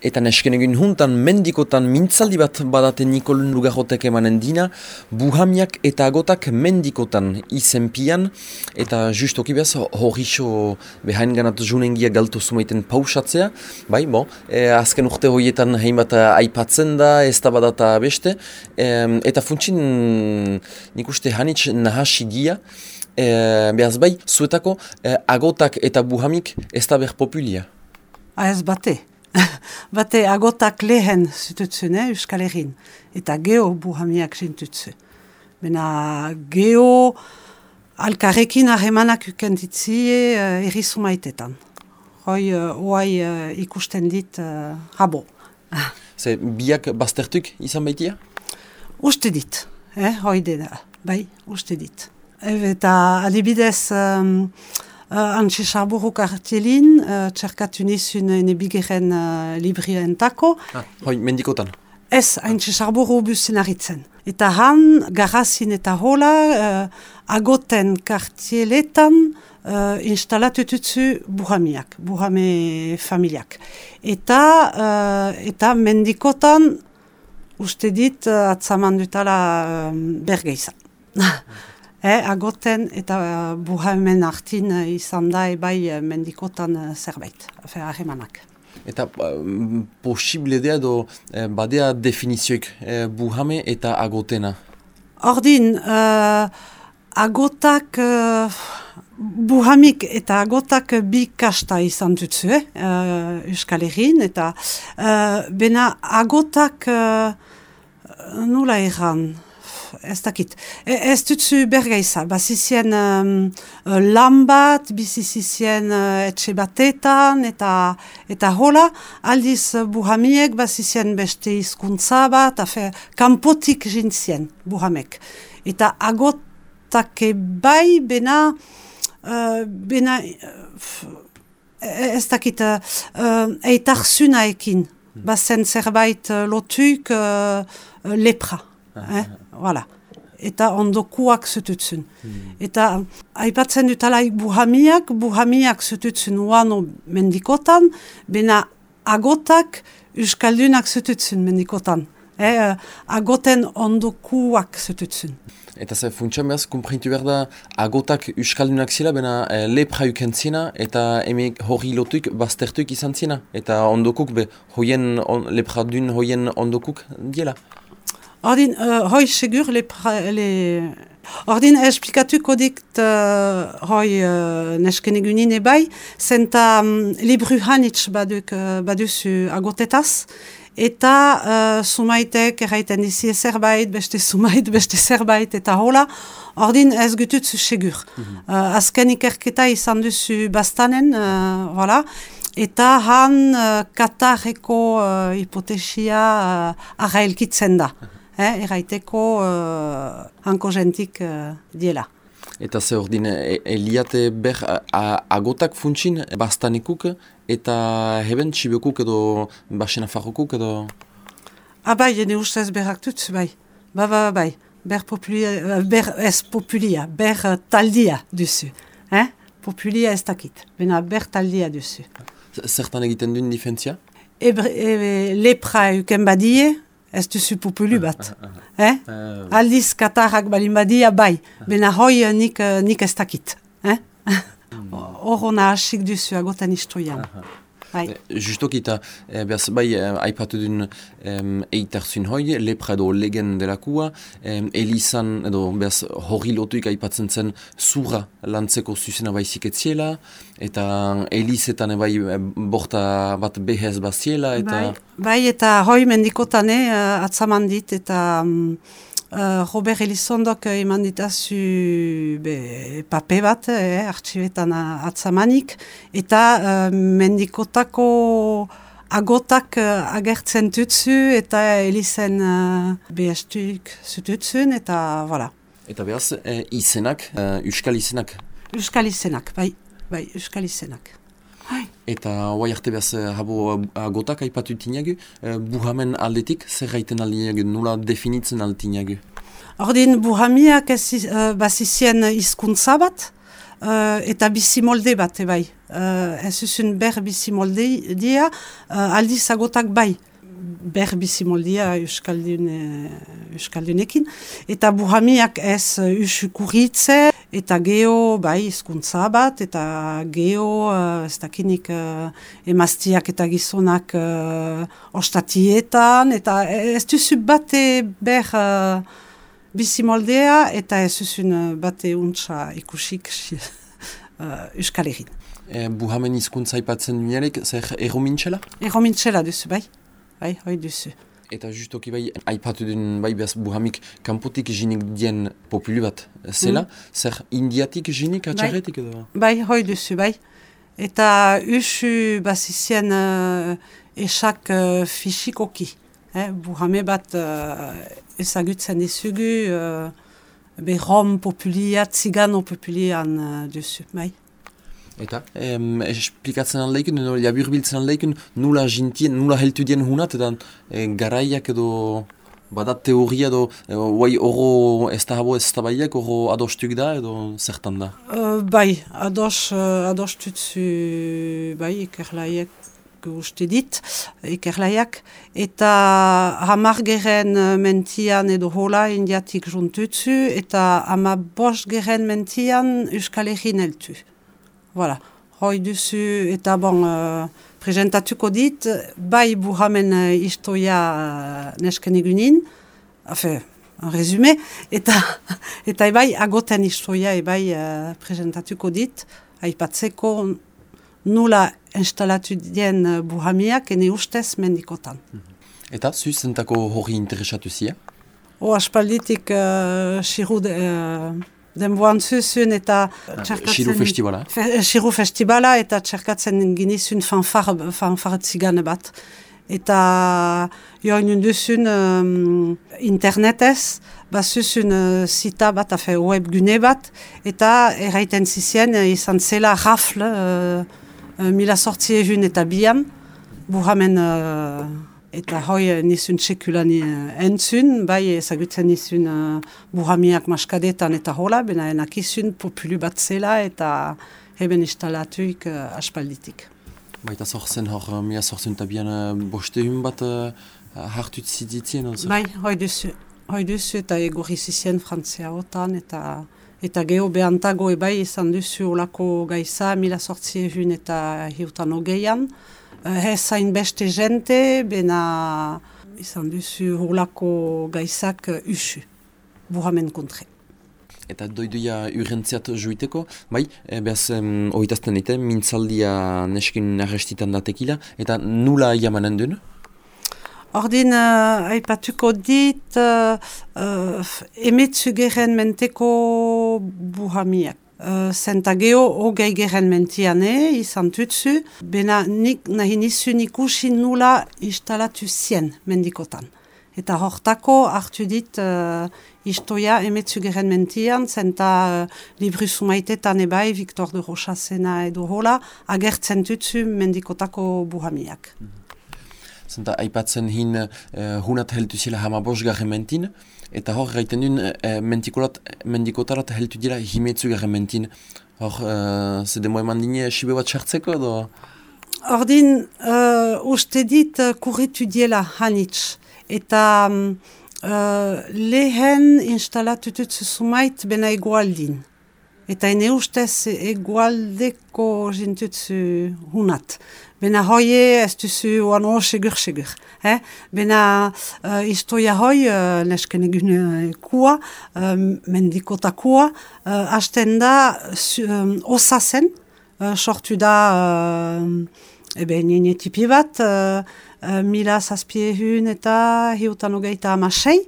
Eta nesken egin juntan mendikotan mintzaldi bat badate Nikolun Lugarotek emanen dina, buhamiak eta agotak mendikotan izenpian, eta justoki behaz hori xo behain ganat junengia galtu sumaiten pausatzea, bai, bo, e, azken urte horietan heimat aipatzen da, ez da badata beste, e, eta funtsin nik uste hanitz nahasi dia, e, behaz bai, zuetako e, agotak eta buhamik ez da behar populia. Ah, ez bate. Bate agotak lehen zututzen, eh, Euskal Herrin. Eta geho buhamiak zintutze. Bena geho alkarrekin ahemanak ukenditzie uh, errizu maitetan. Hoi, uh, ikusten dit uh, rabo. Ze biak baztertuk izan baitia? Uste dit, eh, hoi dena, bai, uste dit. Eta adibidez... Um, Uh, Antxe Sarburuk artelin, uh, txerkatu nizun ene bigeren uh, librien entako. Ah, hoi, mendikotan? Ez, Antxe Sarburu busen aritzen. Eta han, garrazin eta hola, uh, agoten kartieletan uh, instalatu tutsu buhamiak, buhame familiak. Eta, uh, eta mendikotan, uste dit, uh, atzaman dutala uh, bergeizan. Eh, agoten eta uh, buhamen hartin uh, izan da ebai uh, mendikotan uh, zerbait, afe, ahemanak. Eta uh, posible dea do uh, badea definizioik uh, buhame eta agotena? Ordin, uh, agotak, uh, buhamik eta agotak bi kasta izan dutzu, eh, uh, Euskal Herrin, eta uh, bena agotak uh, nula erran, ez dakit. E, ez dutzu bergeiza, bazizien um, lan bat, bizizien uh, etxe batetan, eta, eta hola, aldiz buhamiek bazizien beste izkuntza bat, afe, kanpotik jintzien buhamek. Eta agotak bai bena, uh, bena, uh, ez dakit, uh, eitarzuna ekin, hmm. bazen zerbait lotuk uh, lepra. Eh? Voilà. Eta ondokuak zututzen. Hmm. Eta aipatzen dutalaik buhamiak, buhamiak zututzen uano mendikotan, bena agotak uskaldunak zututzen mendikotan. Eh, agoten ondokuak zututzen. Eta ze funtsan behaz, kumprintu behar da, agotak uskaldunak zila, bena e, lepra ukentzina, eta eme hori lotuik baztertuik izan zina. Eta ondokuk, be, hoien, on, lepra dun hoien ondokuk diela. Ordin, uh, hoi segur, le, le... Ordin, esplikatuko dikt uh, hoi uh, nesken egunin ebai, zenta um, libru hanitz baduk, uh, baduzu agotetaz, eta uh, sumaitek erraiten dizi zerbait, beste sumait, beste zerbait, eta hola, ordin ez gututzu segur. Mm -hmm. uh, azken ikerketa izan duzu bastanen, uh, voilà, eta han uh, katarreko uh, hipotesia uh, arraelkitzen da eh, erraiteko uh, hanko jentik uh, diela. Eta ze hor dine, e, eliate ber agotak funtsin bastanekuk eta heben txibekuk edo basena farrokuk edo? Ah bai, jene ustez berrak tutz, bai. Ba, ba, ba, bai. Ber, populia, ber ez populia, ber taldia duzu. Eh? Populia ez dakit, bena ber taldia duzu. Zertan egiten duen difentzia? Ebre, e, lepra euken badie, ez duzu populu bat. eh? Uh, Aldiz katarrak balin badia bai, bena hoi nik, nik ez dakit. Eh? Horona hasik duzu agotan istoian. Bai. Justok eta, eh, behaz, bai, eh, aipatu duen eh, eitarzun hoi, lepra edo legen delakua, eh, elizan, edo, behaz, hori lotuik aipatzen zen zura lantzeko zuzena baizik etziela, eta elizetan, bai, borta bat behez baziela, eta... Bai, bai eta hoi mendikotan, eh, atzaman dit, eta... Um, Uh, Robert Elizondok eman ditazu be, pape bat, eh, artxibetan atzamanik, eta uh, mendikotako agotak uh, agertzen tutzu, eta Elizen uh, behestuk zututzun, eta voilà. Eta behaz, eh, izenak, uh, uskal izenak? Uskal izenak, bai, bai, uskal izenak. Eta hoa arte behaz, eh, habo eh, agotak aipatu tinagu, eh, buhamen aldetik, zer gaiten aldinagu, nula definitzen aldinagu? Ordin, buhamiak ez uh, bazizien izkuntza bat, uh, eta bizimolde bat, bai. Uh, ez uzun ber bizimolde dia, uh, aldiz agotak bai ber bizimoldia Euskaldun, Euskaldunekin. Eta buhamiak ez usukuritze, eta geho, bai, izkuntza bat, eta geho, uh, ez dakinik, uh, emaztiak eta gizonak uh, ostatietan, eta ez duzu bate ber uh, bizimoldea, eta ez duzu bate untsa ikusik uh, Euskal Herrin. E, buhamen izkuntza ipatzen duenek, zer erromintxela? Erromintxela duzu, bai bai, hoi duzu. Eta justoki bai, aipatu den bai behaz buhamik kanpotik jinik dien populu bat zela, mm. zer indiatik jinik atxarretik edo? Bai, hoi duzu, bai. Eta usu bazizien uh, esak uh, fisikoki. Eh, buhame bat uh, ezagutzen izugu, uh, be rom populiat, zigano populian uh, duzu, bai. Eta, em, esplikatzen aldeikun, no, jabur biltzen aldeikun, nula jintien, nula heltu dien hunat, eta e, garaiak edo, badat teoria edo, e, guai oro ez da habo ez da baiak, oro adostuk da edo zertan da? Uh, bai, ados, uh, adostutzu, bai, ikerlaiek uste dit, ikerlaiak, eta hamar geren mentian edo hola indiatik juntutzu, eta hama bos geren mentian euskal egin eltu. Voilà. Hoi duzu eta bon, uh, presentatuko dit, bai buhamen uh, istoia uh, nesken egunin, hafe, en resume, eta, eta bai agoten istoia bai uh, presentatuko dit, aipatzeko nula instalatu dien uh, buhamiak ene ustez mendikotan. Mhm. Eta, zuzentako hori interesatu zia? O, aspalditik, uh, Denboan zuzun eta ah, txerkatzen... festibala. Fe, festibala eta txerkatzen ginizun fanfar, fanfar zigan bat. Eta joan duzun um, internetez, ba zuzun uh, zita bat, afe web gune bat, eta erraiten zizien uh, izan zela rafle uh, uh, mila sortzi egun eta bian, burramen... Uh, Eta hoi eh, nizun txekulan uh, entzun, bai ezagutzen nizun uh, burhamiak maskadetan eta hola, bena enak izun populu bat zela eta heben instalatuik uh, aspalditik. Baita zorzen hor, mia zorzen tabian uh, boste hun bat uh, hartut ziditzen? Bai, hoi duzu, hoi duzu eta egurri zizien frantzia otan eta eta geho behantago ebai izan duzu olako gaisa mila sortzi hun eta hiutan ogeian. Ez hain beste jente, bena izan duzu hurlako gaizak usu, burramen kontre. Eta doiduia urrentziat juiteko, bai, e, behaz um, oitazten dite, mintzaldia neskin arrestitan datekila, eta nula jamanen duen? Ordin, uh, aipatuko dit, uh, uh, emetzu geren menteko buhamiak. Zenta geho hogei geren mentiane izan tutsu, bena nik nahi nizu ikusi nula instalatu zien mendikotan. Eta hortako hartu dit uh, istoia emetzu geren mentian, zenta uh, libru sumaitetan ebai, Victor de Rochasena edo hola, agertzen tutsu mendikotako buhamiak. Mm Zenta aipatzen hin uh, hunat heltu zila hama bosgarren mentin, eta hor gaiten duen uh, mendikotarat heltu dira himetzu garren mentin. Hor, uh, ze demo eman dine sibe bat sartzeko edo? Ordin, uh, uste dit uh, kurritu diela hanitz. Eta uh, lehen instalatutut zuzumait bena egualdin. Eta ene ustez egualdeko jintutzu hunat. Bena hoie ez duzu oan segur segur. Eh? Bena uh, istoia hoi, uh, nesken egun uh, kua, uh, mendikota kua, uh, hasten da um, osazen, uh, sortu da uh, ebe nene tipi bat, uh, uh, mila zazpie hun eta hiutan ogeita amasei,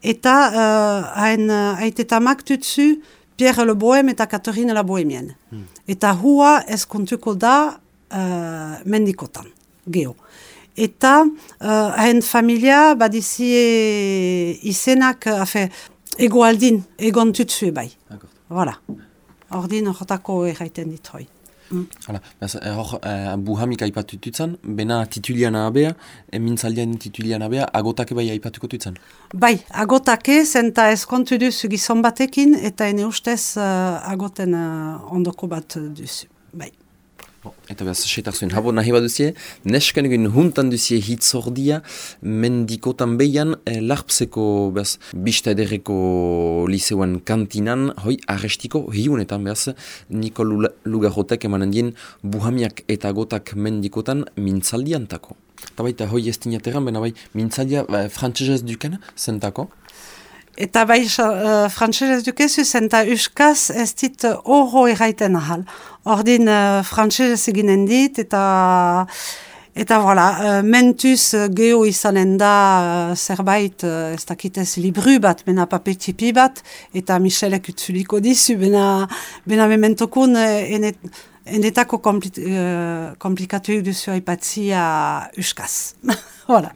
eta uh, hain uh, aitetamak tutzu Pierre Le Bohem eta Catherine La Bohemienne. Hmm. Eta hua ez kontuko da uh, mendikotan, geho. Eta uh, hain familia badizie izenak, afe, egoaldin, egon tutzu bai. Voilà. Ordin horretako erraiten dit hoi. Mm. Hala, eh, hor, eh, buhamik aipatututzen, bena tituliana abea, emintzaldian tituliana abea, agotake bai aipatuko tutzen? Bai, agotake, zenta eskontu duzu gizon batekin, eta ene ustez uh, agoten uh, ondoko bat duzu, bai. Eta behaz, setak zuen, habo nahi baduzie, nesken egin huntan duzie hitzordia, mendikotan behian, eh, larpseko, behaz, bista ederreko liseuan kantinan, hoi, arrestiko hiunetan, behaz, niko lugarrotek emanen dien, buhamiak eta gotak mendikotan mintzaldiantako. Eta baita, hoi ez tinateran, bena bai, mintzaldia, eh, frantzesez duken, zentako? Eta bai, uh, frantzesez dukezu, zenta uskaz ez dit horro erraiten ahal. Ordin uh, frantzesez eginen dit, eta... Eta voilà, uh, mentuz uh, geho izanen da uh, zerbait, uh, ez dakitez libru bat, bena papetipi bat, eta Michelek utzuliko dizu, bena, bena mementokun uh, enet, enetako kompli, uh, komplikatu duzu aipatzia uskaz. voilà.